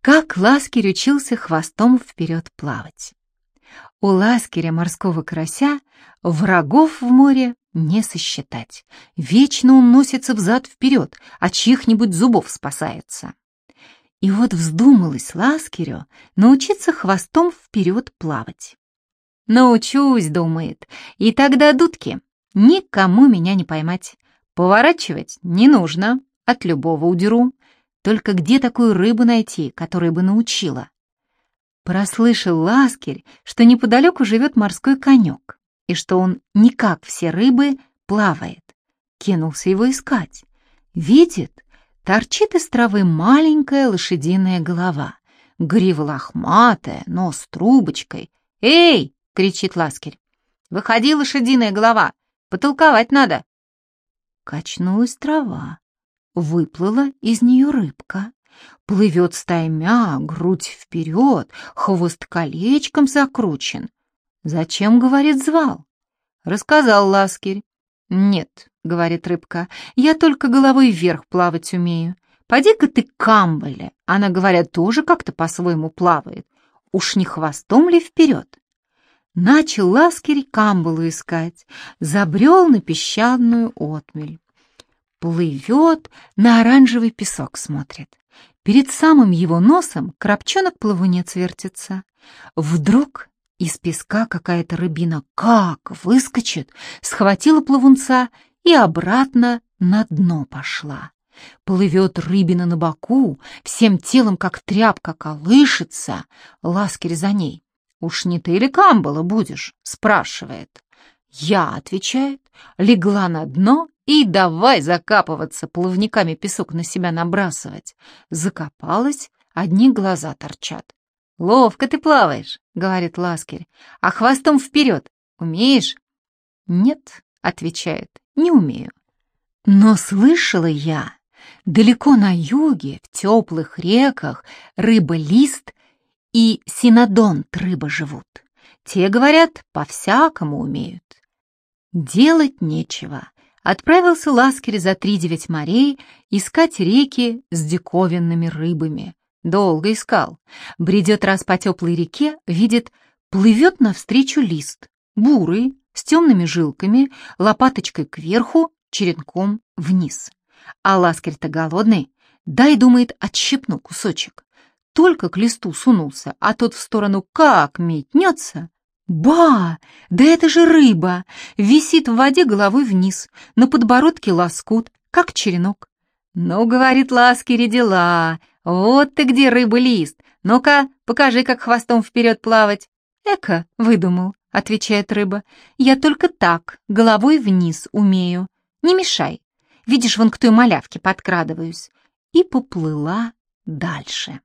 Как Ласкирь учился хвостом вперед плавать. У Ласкиря морского карася врагов в море не сосчитать. Вечно он носится взад-вперед, а чьих-нибудь зубов спасается. И вот вздумалось Ласкирю научиться хвостом вперед плавать. «Научусь», — думает, — «и тогда дудки. Никому меня не поймать. Поворачивать не нужно, от любого удеру. Только где такую рыбу найти, которая бы научила?» Прослышал Ласкирь, что неподалеку живет морской конек, и что он не как все рыбы плавает. Кинулся его искать. Видит, торчит из травы маленькая лошадиная голова, грива лохматая, нос трубочкой. «Эй!» — кричит Ласкирь. «Выходи, лошадиная голова! Потолковать надо!» Качнулась трава, выплыла из нее рыбка. Плывет стаймя, грудь вперед, хвост колечком закручен. «Зачем, — говорит, — звал?» Рассказал Ласкирь. «Нет», — говорит рыбка, — «я только головой вверх плавать умею. Поди-ка ты к камбале, она, говорят, тоже как-то по-своему плавает. Уж не хвостом ли вперед?» Начал Ласкирь камбалу искать, забрел на песчаную отмель. Плывет, на оранжевый песок смотрит. Перед самым его носом крапчонок-плавунец вертится. Вдруг из песка какая-то рыбина как выскочит, схватила плавунца и обратно на дно пошла. Плывет рыбина на боку, всем телом, как тряпка, колышется. Ласкерь за ней. «Уж не ты ли камбала будешь?» — спрашивает. «Я», — отвечает, легла на дно и давай закапываться, плавниками песок на себя набрасывать. Закопалась, одни глаза торчат. «Ловко ты плаваешь», — говорит Ласкерь, — «а хвостом вперед. Умеешь?» «Нет», — отвечает, — «не умею». Но слышала я, далеко на юге, в теплых реках, рыба-лист и синодонт рыба живут. Те, говорят, по-всякому умеют. Делать нечего. Отправился Ласкерь за три девять морей искать реки с диковинными рыбами. Долго искал. Бредет раз по теплой реке, видит, плывет навстречу лист, бурый, с темными жилками, лопаточкой кверху, черенком вниз. А Ласкерь-то голодный, дай, думает, отщипну кусочек. Только к листу сунулся, а тот в сторону как метнется, Ба! Да это же рыба! Висит в воде головой вниз, на подбородке лоскут, как черенок. Ну, говорит Ласкири, дела. Вот ты где, рыба-лист. Ну-ка, покажи, как хвостом вперед плавать. Эка, выдумал, отвечает рыба. Я только так, головой вниз умею. Не мешай. Видишь, вон к той малявке подкрадываюсь. И поплыла дальше.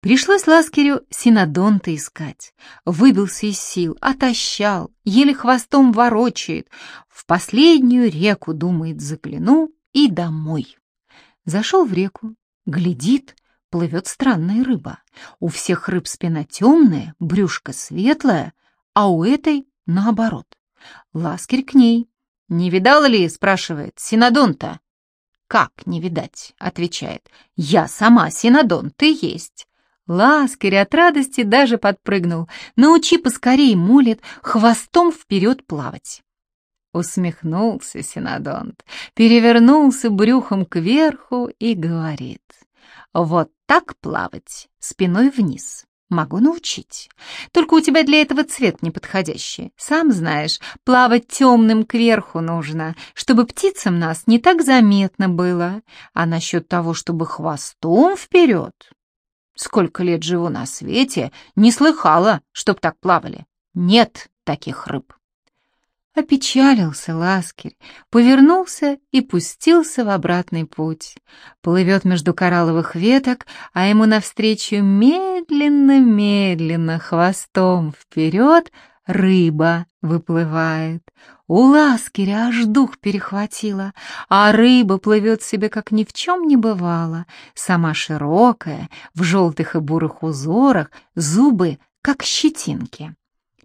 Пришлось Ласкерю синодонта искать. Выбился из сил, отощал, еле хвостом ворочает. В последнюю реку, думает, загляну и домой. Зашел в реку, глядит, плывет странная рыба. У всех рыб спина темная, брюшко светлое, а у этой наоборот. Ласкерь к ней. «Не видала ли?» — спрашивает. «Синодонта?» «Как не видать?» — отвечает. «Я сама синодонт, ты есть». Ласкарь от радости даже подпрыгнул. «Научи поскорей, молит, хвостом вперед плавать!» Усмехнулся Синодонт, перевернулся брюхом кверху и говорит. «Вот так плавать, спиной вниз. Могу научить. Только у тебя для этого цвет неподходящий. Сам знаешь, плавать темным кверху нужно, чтобы птицам нас не так заметно было. А насчет того, чтобы хвостом вперед, Сколько лет живу на свете, не слыхала, чтоб так плавали. Нет таких рыб. Опечалился Ласкирь, повернулся и пустился в обратный путь. Плывет между коралловых веток, а ему навстречу медленно-медленно хвостом вперед рыба выплывает. У ласкиря аж дух перехватило, а рыба плывет себе, как ни в чем не бывало, сама широкая, в желтых и бурых узорах, зубы, как щетинки.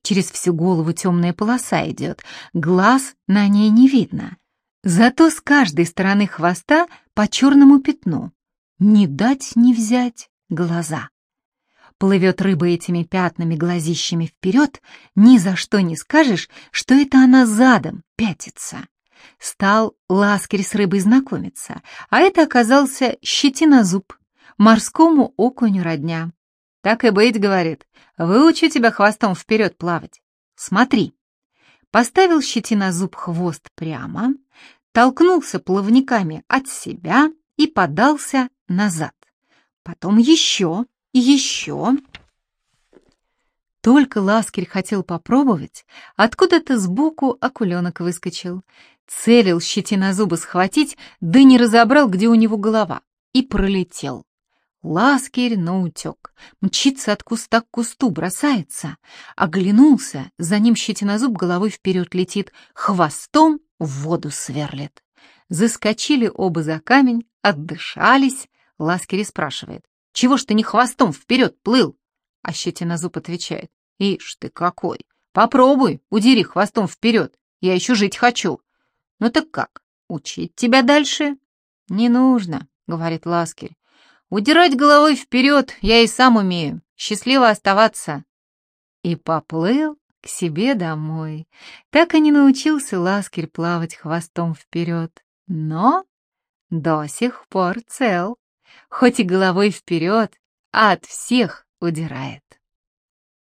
Через всю голову темная полоса идет, глаз на ней не видно. Зато с каждой стороны хвоста по черному пятну. Не дать не взять глаза. Плывет рыба этими пятнами глазищами вперед, ни за что не скажешь, что это она задом пятится. Стал ласкарь с рыбой знакомиться, а это оказался щетинозуб, морскому окуню родня. Так и быть, говорит, выучу тебя хвостом вперед плавать. Смотри. Поставил щетинозуб хвост прямо, толкнулся плавниками от себя и подался назад. Потом еще еще. Только Ласкерь хотел попробовать, откуда-то сбоку акуленок выскочил. Целил щетинозуба схватить, да не разобрал, где у него голова, и пролетел. Ласкерь наутек, мчится от куста к кусту, бросается. Оглянулся, за ним щетинозуб головой вперед летит, хвостом в воду сверлит. Заскочили оба за камень, отдышались. Ласкери спрашивает, чего ж ты не хвостом вперед плыл? А щетинозуб отвечает, ишь ты какой, попробуй, удери хвостом вперед, я еще жить хочу. Ну так как, учить тебя дальше? Не нужно, говорит Ласкерь. Удирать головой вперед я и сам умею, счастливо оставаться. И поплыл к себе домой. Так и не научился Ласкерь плавать хвостом вперед, но до сих пор цел, хоть и головой вперед, а от всех удирает.